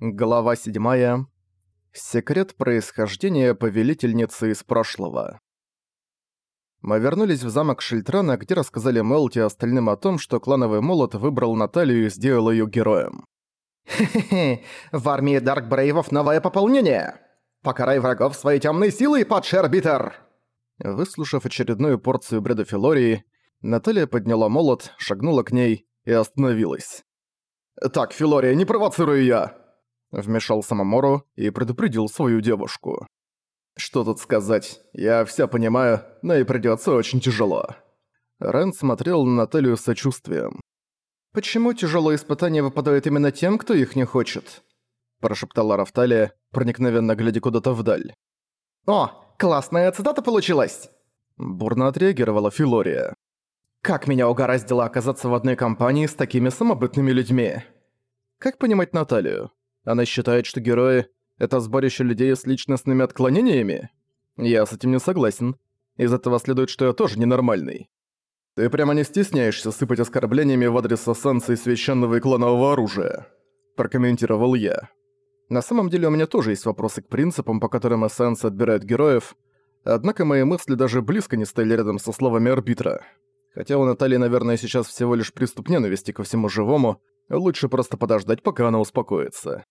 Глава 7. Секрет происхождения повелительницы из прошлого. Мы вернулись в замок Шильтрана, где рассказали Мелти остальным о том, что клановый молот выбрал Наталью и сделал ее героем. «Хе-хе-хе, в армии Даркбрейвов новое пополнение! Покарай врагов своей темной силой, падший арбитр!» Выслушав очередную порцию бреда Филории, Наталья подняла молот, шагнула к ней и остановилась. «Так, Филория, не провоцируй я!» Вмешался Мамору и предупредил свою девушку. «Что тут сказать? Я все понимаю, но и придётся очень тяжело». Рен смотрел на Наталью с сочувствием. «Почему тяжелые испытания выпадают именно тем, кто их не хочет?» Прошептала Рафталия, проникновенно глядя куда-то вдаль. «О, классная цитата получилась!» Бурно отреагировала Филория. «Как меня угораздило оказаться в одной компании с такими самобытными людьми!» Как понимать Наталью? Она считает, что герои — это сборище людей с личностными отклонениями? Я с этим не согласен. Из этого следует, что я тоже ненормальный. Ты прямо не стесняешься сыпать оскорблениями в адрес эссенции священного и кланового оружия? Прокомментировал я. На самом деле у меня тоже есть вопросы к принципам, по которым эссенция отбирает героев, однако мои мысли даже близко не стояли рядом со словами арбитра. Хотя у Натальи, наверное, сейчас всего лишь приступ ненависти ко всему живому, лучше просто подождать, пока она успокоится.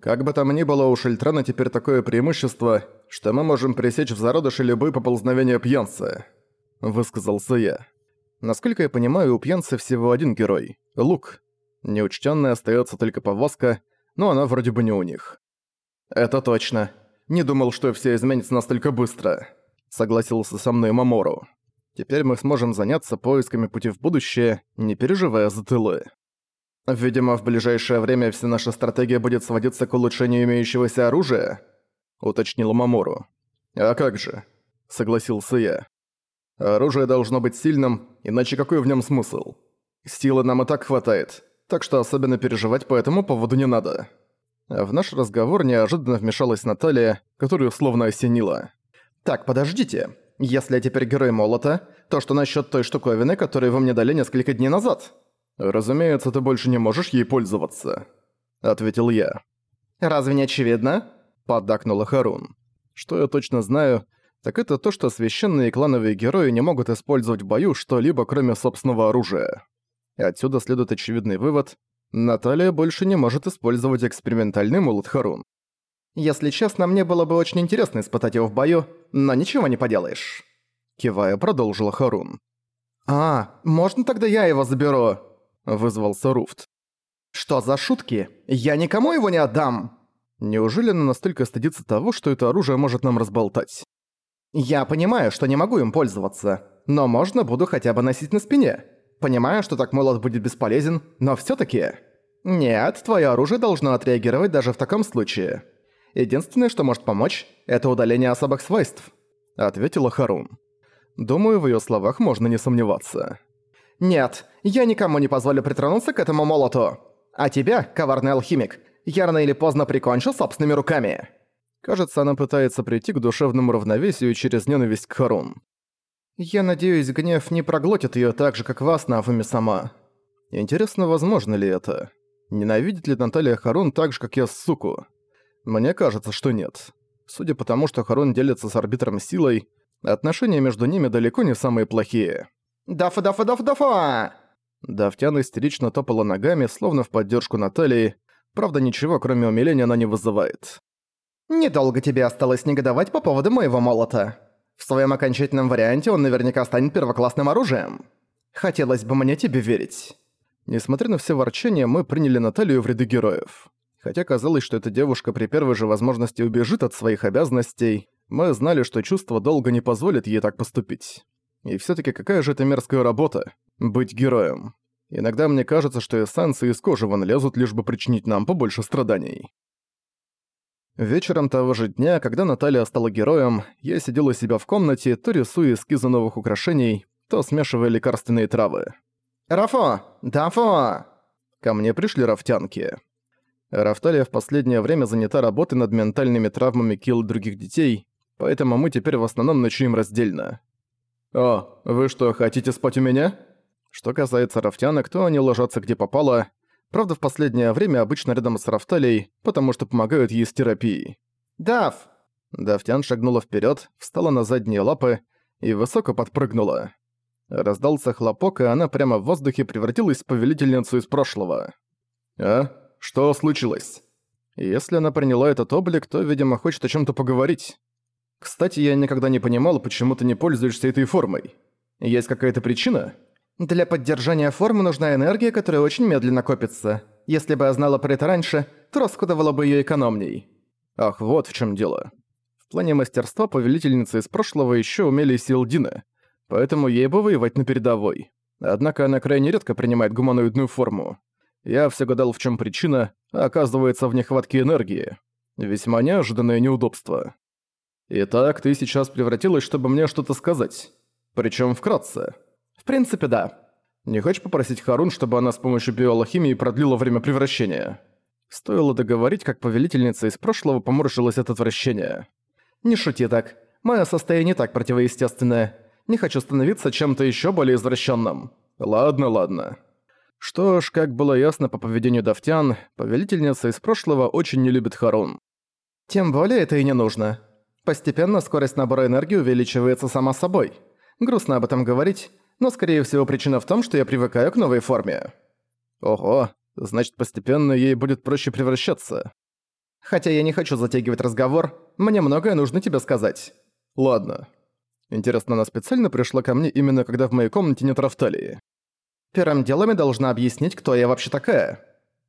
Как бы там ни было, у Шельтрана теперь такое преимущество, что мы можем пресечь в зародыше любые поползновения пьянца», — высказался я. Насколько я понимаю, у пьянца всего один герой — Лук. Неучтённая остаётся только повозка, но она вроде бы не у них. «Это точно. Не думал, что все изменится настолько быстро», — согласился со мной Мамору. «Теперь мы сможем заняться поисками пути в будущее, не переживая за тылы». «Видимо, в ближайшее время вся наша стратегия будет сводиться к улучшению имеющегося оружия», — уточнил Мамору. «А как же?» — согласился я. «Оружие должно быть сильным, иначе какой в нем смысл? Силы нам и так хватает, так что особенно переживать по этому поводу не надо». В наш разговор неожиданно вмешалась Наталья, которую словно осенила. «Так, подождите. Если я теперь герой молота, то что насчет той штуковины, которую вы мне дали несколько дней назад?» «Разумеется, ты больше не можешь ей пользоваться», — ответил я. «Разве не очевидно?» — поддакнула Харун. «Что я точно знаю, так это то, что священные клановые герои не могут использовать в бою что-либо, кроме собственного оружия. И отсюда следует очевидный вывод — Наталья больше не может использовать экспериментальный молот Харун. «Если честно, мне было бы очень интересно испытать его в бою, но ничего не поделаешь». Кивая, продолжила Харун. «А, можно тогда я его заберу?» Вызвался Руфт. «Что за шутки? Я никому его не отдам!» Неужели она настолько стыдится того, что это оружие может нам разболтать? «Я понимаю, что не могу им пользоваться, но можно буду хотя бы носить на спине. Понимаю, что так молот будет бесполезен, но всё таки Нет, твоё оружие должно отреагировать даже в таком случае. Единственное, что может помочь, это удаление особых свойств», — ответила Харун. Думаю, в её словах можно не сомневаться. «Нет, я никому не позволю притронуться к этому молоту. А тебя, коварный алхимик, я рано или поздно прикончу собственными руками». Кажется, она пытается прийти к душевному равновесию через ненависть к Харун. «Я надеюсь, гнев не проглотит её так же, как вас, Нафуми сама». Интересно, возможно ли это? Ненавидит ли Наталья Харун так же, как я суку? Мне кажется, что нет. Судя по тому, что Харун делится с арбитром силой, отношения между ними далеко не самые плохие. «Дафа-дафа-дафа-дафа!» Давтян истерично топала ногами, словно в поддержку Натальи. Правда, ничего, кроме умиления, она не вызывает. «Недолго тебе осталось негодовать по поводу моего молота. В своем окончательном варианте он наверняка станет первоклассным оружием. Хотелось бы мне тебе верить». Несмотря на все ворчания, мы приняли Наталью в ряды героев. Хотя казалось, что эта девушка при первой же возможности убежит от своих обязанностей, мы знали, что чувство долго не позволит ей так поступить. И все таки какая же это мерзкая работа — быть героем. Иногда мне кажется, что эссенции из кожи вон лезут, лишь бы причинить нам побольше страданий. Вечером того же дня, когда Наталья стала героем, я сидел у себя в комнате, то рисуя эскизы новых украшений, то смешивая лекарственные травы. «Рафо! Дафо!» Ко мне пришли рафтянки. Рафталия в последнее время занята работой над ментальными травмами Килл других детей, поэтому мы теперь в основном ночуем раздельно. «О, вы что, хотите спать у меня?» Что касается рафтянок, то они ложатся где попало. Правда, в последнее время обычно рядом с Рафталией, потому что помогают ей с терапией. «Дав!» Давтян шагнула вперед, встала на задние лапы и высоко подпрыгнула. Раздался хлопок, и она прямо в воздухе превратилась в повелительницу из прошлого. «А? Что случилось?» Если она приняла этот облик, то, видимо, хочет о чем то поговорить. Кстати, я никогда не понимал, почему ты не пользуешься этой формой. Есть какая-то причина? Для поддержания формы нужна энергия, которая очень медленно копится. Если бы я знала про это раньше, то раскудовала бы ее экономней. Ах, вот в чем дело. В плане мастерства повелительницы из прошлого еще умели Силдины, поэтому ей бы воевать на передовой. Однако она крайне редко принимает гуманоидную форму. Я все гадал, в чем причина, а оказывается в нехватке энергии. Весьма неожиданное неудобство. Итак, ты сейчас превратилась, чтобы мне что-то сказать. Причем вкратце. В принципе, да. Не хочешь попросить Харун, чтобы она с помощью биолохимии продлила время превращения? Стоило договорить, как повелительница из прошлого поморщилась от отвращения. Не шути так. Мое состояние так противоестественное. Не хочу становиться чем-то еще более извращенным. Ладно, ладно. Что ж, как было ясно по поведению Давтян, повелительница из прошлого очень не любит Харун. Тем более это и не нужно. Постепенно скорость набора энергии увеличивается сама собой. Грустно об этом говорить, но скорее всего причина в том, что я привыкаю к новой форме. Ого, значит постепенно ей будет проще превращаться. Хотя я не хочу затягивать разговор, мне многое нужно тебе сказать. Ладно. Интересно, она специально пришла ко мне именно когда в моей комнате нет Рафталии? Первым делом я должна объяснить, кто я вообще такая.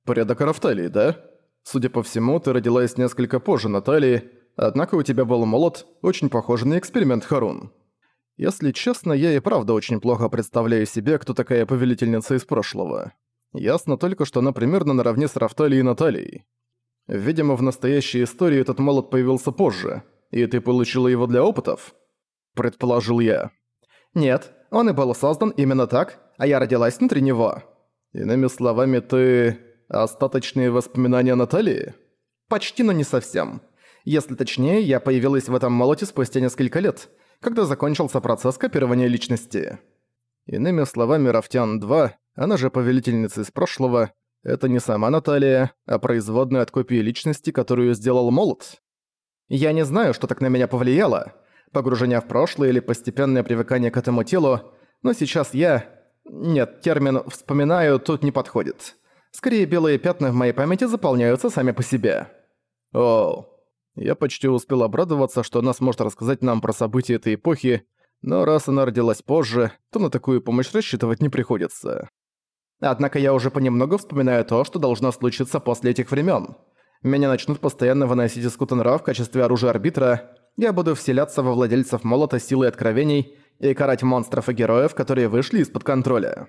Порядок Рафталии, да? Судя по всему, ты родилась несколько позже Натальи, Однако у тебя был молот, очень похожий на эксперимент Харун. Если честно, я и правда очень плохо представляю себе, кто такая повелительница из прошлого. Ясно только, что она примерно наравне с Рафталией и Натальей. Видимо, в настоящей истории этот молот появился позже, и ты получила его для опытов? Предположил я. Нет, он и был создан именно так, а я родилась внутри него. Иными словами, ты... остаточные воспоминания Натальи? Почти, но не совсем. Если точнее, я появилась в этом молоте спустя несколько лет, когда закончился процесс копирования личности. Иными словами, Рафтян-2, она же повелительница из прошлого, это не сама Наталья, а производная от копии личности, которую сделал молот. Я не знаю, что так на меня повлияло, погружение в прошлое или постепенное привыкание к этому телу, но сейчас я... Нет, термин «вспоминаю» тут не подходит. Скорее, белые пятна в моей памяти заполняются сами по себе. Оу. Я почти успел обрадоваться, что она сможет рассказать нам про события этой эпохи, но раз она родилась позже, то на такую помощь рассчитывать не приходится. Однако я уже понемногу вспоминаю то, что должно случиться после этих времен. Меня начнут постоянно выносить из Кутенра в качестве оружия арбитра, я буду вселяться во владельцев молота силы откровений и карать монстров и героев, которые вышли из-под контроля.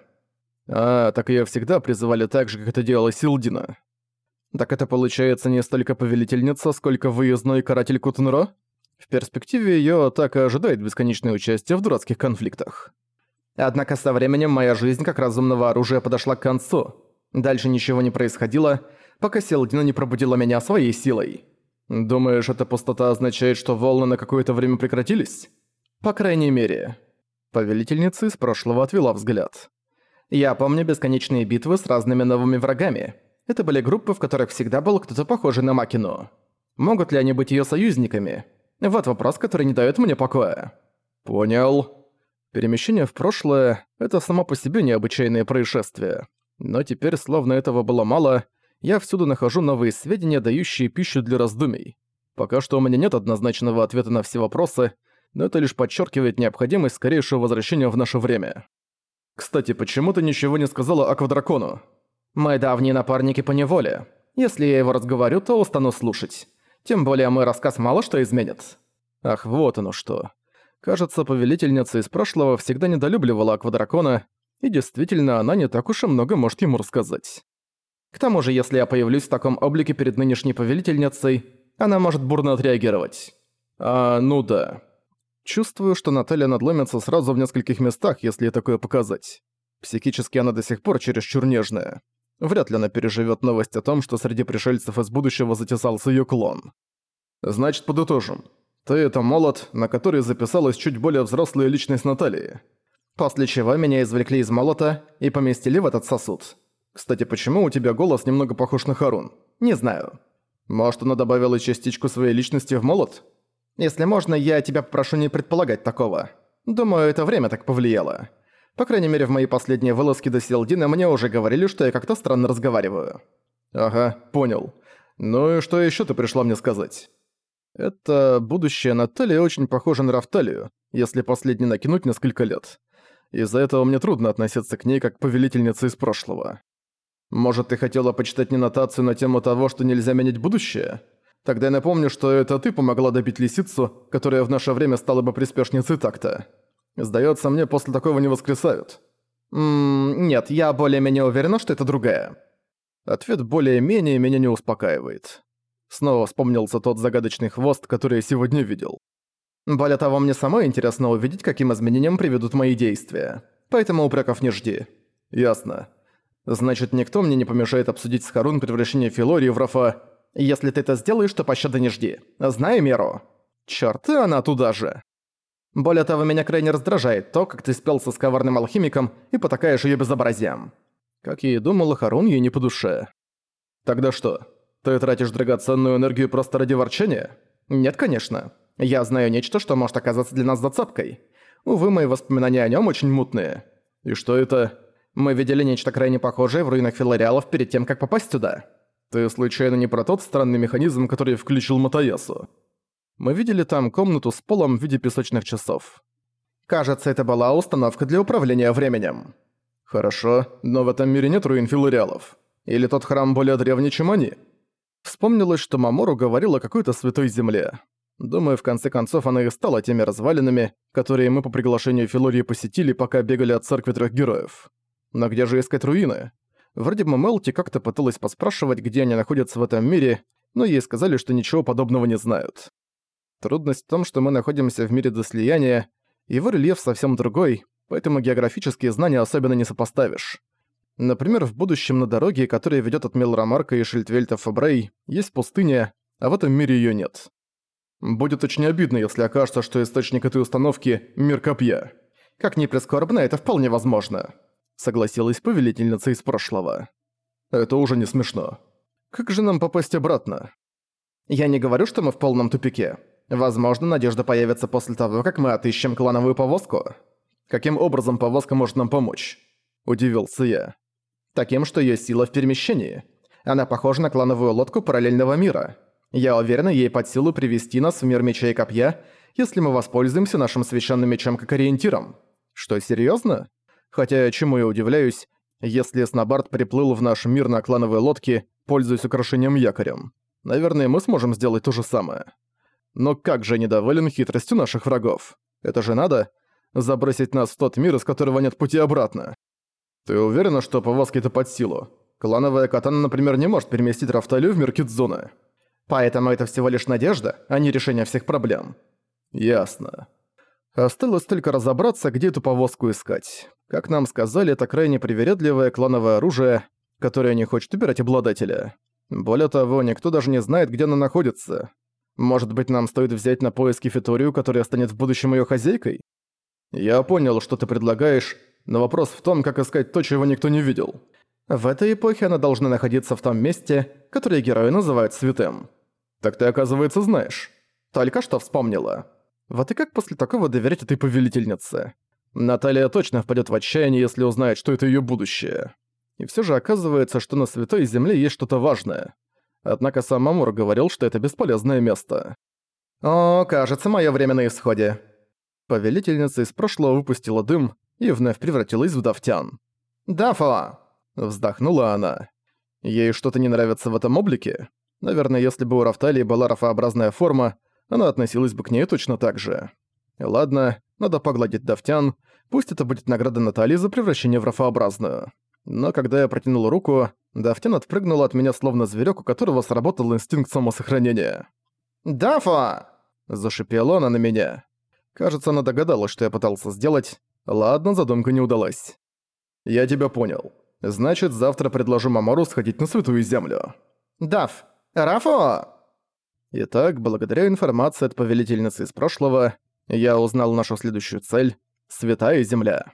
А, так её всегда призывали так же, как это делала Силдина. Так это получается не столько повелительница, сколько выездной каратель Кутунро? В перспективе её атака ожидает бесконечное участие в дурацких конфликтах. Однако со временем моя жизнь как разумного оружия подошла к концу. Дальше ничего не происходило, пока Селдина не пробудила меня своей силой. Думаешь, эта пустота означает, что волны на какое-то время прекратились? По крайней мере. Повелительница из прошлого отвела взгляд. Я помню бесконечные битвы с разными новыми врагами. Это были группы, в которых всегда был кто-то похожий на Макину. Могут ли они быть её союзниками? Вот вопрос, который не даёт мне покоя. Понял. Перемещение в прошлое — это само по себе необычайное происшествие. Но теперь, словно этого было мало, я всюду нахожу новые сведения, дающие пищу для раздумий. Пока что у меня нет однозначного ответа на все вопросы, но это лишь подчеркивает необходимость скорейшего возвращения в наше время. Кстати, почему ты ничего не сказала Аквадракону? Мои давние напарники по неволе. Если я его разговорю, то устану слушать. Тем более мой рассказ мало что изменит. Ах, вот оно что. Кажется, повелительница из прошлого всегда недолюбливала Аквадракона, и действительно, она не так уж и много может ему рассказать. К тому же, если я появлюсь в таком облике перед нынешней повелительницей, она может бурно отреагировать. А, ну да. Чувствую, что Наталья надломится сразу в нескольких местах, если такое показать. Психически она до сих пор чересчур нежная. Вряд ли она переживет новость о том, что среди пришельцев из будущего затесался ее клон. Значит, подытожим. Ты — это молот, на который записалась чуть более взрослая личность Натальи. После чего меня извлекли из молота и поместили в этот сосуд. Кстати, почему у тебя голос немного похож на Харун? Не знаю. Может, она добавила частичку своей личности в молот? Если можно, я тебя попрошу не предполагать такого. Думаю, это время так повлияло. По крайней мере, в мои последние вылазки до Селдина мне уже говорили, что я как-то странно разговариваю. Ага, понял. Ну и что еще ты пришла мне сказать? Это будущее Натальи очень похоже на Рафталию, если последний накинуть несколько лет. Из-за этого мне трудно относиться к ней как к повелительнице из прошлого. Может, ты хотела почитать не нотацию на тему того, что нельзя менять будущее? Тогда я напомню, что это ты помогла добить лисицу, которая в наше время стала бы приспешницей такта. Сдается мне, после такого не воскресают. Ммм, нет, я более-менее уверена, что это другая. Ответ более-менее меня не успокаивает. Снова вспомнился тот загадочный хвост, который я сегодня видел. Более того, мне самой интересно увидеть, каким изменениям приведут мои действия. Поэтому упреков не жди. Ясно. Значит, никто мне не помешает обсудить с Харун превращение Филории в Рафа. Если ты это сделаешь, то пощады не жди. Знай меру. Чёрт, она туда же. Более того, меня крайне раздражает то, как ты спелся с коварным алхимиком и потакаешь её безобразием. Как я и думал, Харун ей не по душе. Тогда что, ты тратишь драгоценную энергию просто ради ворчания? Нет, конечно. Я знаю нечто, что может оказаться для нас зацепкой. Увы, мои воспоминания о нём очень мутные. И что это? Мы видели нечто крайне похожее в руинах Филариалов перед тем, как попасть сюда. Ты случайно не про тот странный механизм, который включил Матаясу? Мы видели там комнату с полом в виде песочных часов. Кажется, это была установка для управления временем. Хорошо, но в этом мире нет руин Филариалов. Или тот храм более древний, чем они? Вспомнилось, что Мамору говорил о какой-то святой земле. Думаю, в конце концов она и стала теми развалинами, которые мы по приглашению Филории посетили, пока бегали от церкви трех героев. Но где же искать руины? Вроде бы Мелти как-то пыталась поспрашивать, где они находятся в этом мире, но ей сказали, что ничего подобного не знают. Трудность в том, что мы находимся в мире до слияния, его рельеф совсем другой, поэтому географические знания особенно не сопоставишь. Например, в будущем на дороге, которая ведет от Мелрамарка и Шильдвельта Фабрей, есть пустыня, а в этом мире ее нет. Будет очень обидно, если окажется, что источник этой установки — мир копья. Как ни прискорбно, это вполне возможно согласилась повелительница из прошлого. Это уже не смешно. Как же нам попасть обратно? Я не говорю, что мы в полном тупике. Возможно, надежда появится после того, как мы отыщем клановую повозку. Каким образом повозка может нам помочь? Удивился я. Таким, что её сила в перемещении. Она похожа на клановую лодку параллельного мира. Я уверена, ей под силу привести нас в мир меча и копья, если мы воспользуемся нашим священным мечом как ориентиром. Что, серьёзно? Хотя, чему я удивляюсь, если Снобард приплыл в наш мир на клановой лодке, пользуясь украшением якорем. Наверное, мы сможем сделать то же самое. Но как же недоволен хитростью наших врагов? Это же надо забросить нас в тот мир, из которого нет пути обратно. Ты уверена, что повозки это под силу? Клановая катана, например, не может переместить Рафталию в мир Кидзуна. Поэтому это всего лишь надежда, а не решение всех проблем. Ясно. Осталось только разобраться, где эту повозку искать. Как нам сказали, это крайне привередливое клановое оружие, которое не хочет убирать обладателя. Более того, никто даже не знает, где оно находится. Может быть, нам стоит взять на поиски Фиторию, которая станет в будущем ее хозяйкой? Я понял, что ты предлагаешь, но вопрос в том, как искать то, чего никто не видел. В этой эпохе она должна находиться в том месте, которое герои называют святым. Так ты, оказывается, знаешь. Только что вспомнила. Вот и как после такого доверять этой повелительнице? Наталья точно впадет в отчаяние, если узнает, что это ее будущее. И все же оказывается, что на Святой Земле есть что-то важное. Однако сам Мамур говорил, что это бесполезное место. «О, кажется, мое время на исходе». Повелительница из прошлого выпустила дым и вновь превратилась в Давтян. «Дафа!» – вздохнула она. Ей что-то не нравится в этом облике? Наверное, если бы у Рафталии была рафообразная форма, она относилась бы к ней точно так же. Ладно, надо погладить Давтян, пусть это будет награда Натальи за превращение в рафообразную. Но когда я протянул руку, Давтян отпрыгнула от меня словно зверёк, у которого сработал инстинкт самосохранения. «Дафа!» – зашипела она на меня. Кажется, она догадалась, что я пытался сделать. Ладно, задумка не удалась. «Я тебя понял. Значит, завтра предложу Мамору сходить на Святую Землю». «Даф! Рафо!» Итак, благодаря информации от повелительницы из прошлого, я узнал нашу следующую цель — Святая Земля.